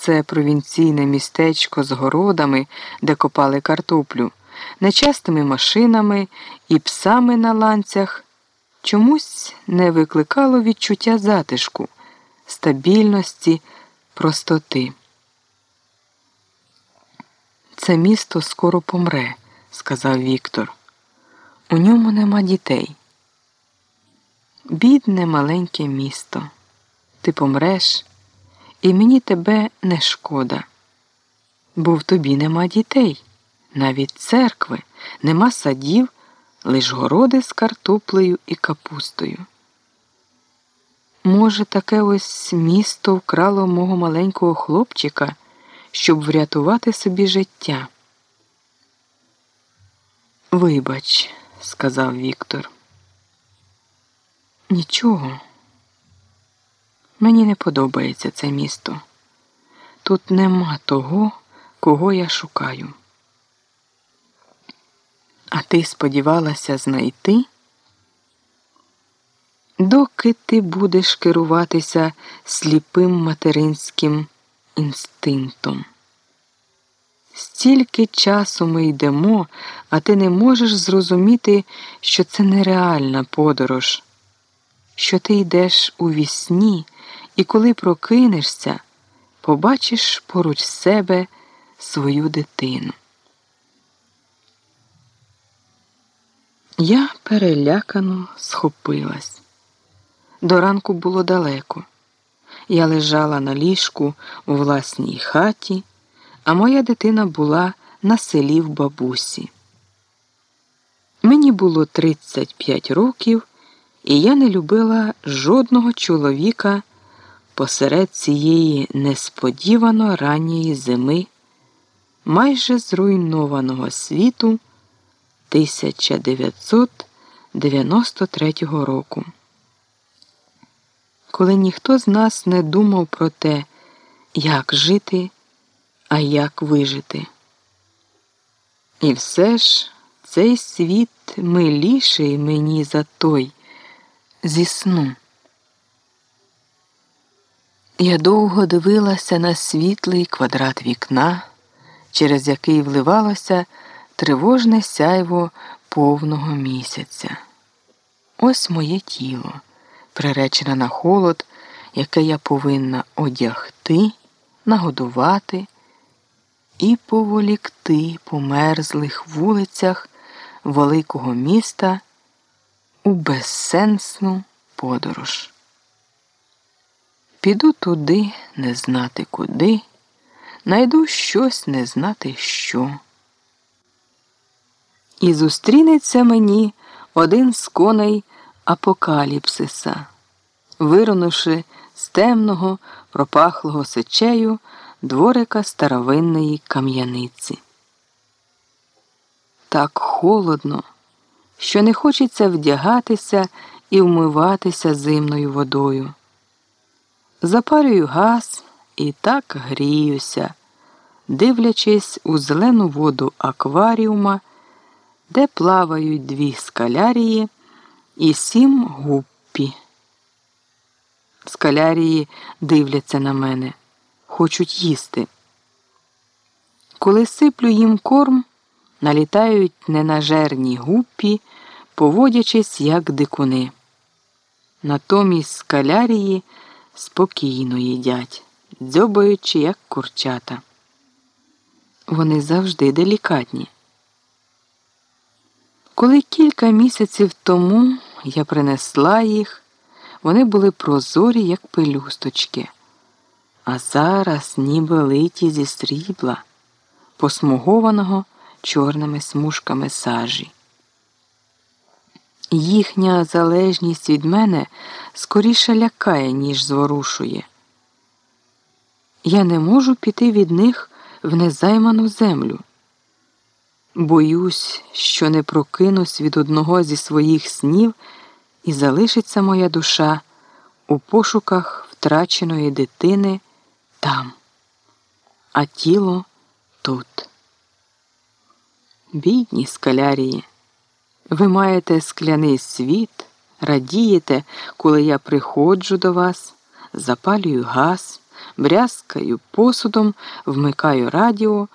це провінційне містечко з городами, де копали картоплю, нечастими машинами і псами на ланцях, чомусь не викликало відчуття затишку, стабільності, простоти. Це місто скоро помре, сказав Віктор. У ньому нема дітей. Бідне маленьке місто. Ти помреш, і мені тебе не шкода, бо в тобі нема дітей, навіть церкви, нема садів, лиш городи з картоплею і капустою. Може, таке ось місто вкрало мого маленького хлопчика, щоб врятувати собі життя. Вибач, сказав Віктор. Нічого. Мені не подобається це місто. Тут нема того, кого я шукаю. А ти сподівалася знайти? Доки ти будеш керуватися сліпим материнським інстинктом. Стільки часу ми йдемо, а ти не можеш зрозуміти, що це нереальна подорож, що ти йдеш у вісні, і коли прокинешся, побачиш поруч себе свою дитину. Я перелякано схопилась. До ранку було далеко. Я лежала на ліжку у власній хаті, а моя дитина була на селі в бабусі. Мені було 35 років, і я не любила жодного чоловіка посеред цієї несподівано ранньої зими, майже зруйнованого світу 1993 року коли ніхто з нас не думав про те, як жити, а як вижити. І все ж цей світ миліший мені за той зі сну. Я довго дивилася на світлий квадрат вікна, через який вливалося тривожне сяйво повного місяця. Ось моє тіло приречена на холод, яке я повинна одягти, нагодувати і поволікти по мерзлих вулицях великого міста у безсенсну подорож. Піду туди, не знати куди, найду щось не знати що. І зустрінеться мені один з коней апокаліпсиса, вирунувши з темного, пропахлого сечею дворика старовинної кам'яниці. Так холодно, що не хочеться вдягатися і вмиватися зимною водою. Запарюю газ і так гріюся, дивлячись у зелену воду акваріума, де плавають дві скалярії і сім гуппі. Скалярії дивляться на мене, хочуть їсти. Коли сиплю їм корм, налітають ненажерні гуппі, поводячись як дикуни. Натомість скалярії спокійно їдять, дзьобаючи, як курчата. Вони завжди делікатні. Коли кілька місяців тому я принесла їх, вони були прозорі, як пелюсточки, а зараз ніби литі зі срібла, посмугованого чорними смужками сажі. Їхня залежність від мене скоріше лякає, ніж зворушує. Я не можу піти від них в незайману землю. Боюсь, що не прокинусь від одного зі своїх снів і залишиться моя душа у пошуках втраченої дитини там, а тіло тут. Бідні скалярії, ви маєте скляний світ, радієте, коли я приходжу до вас, запалюю газ, брязкаю посудом, вмикаю радіо.